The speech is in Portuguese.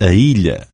a ilha.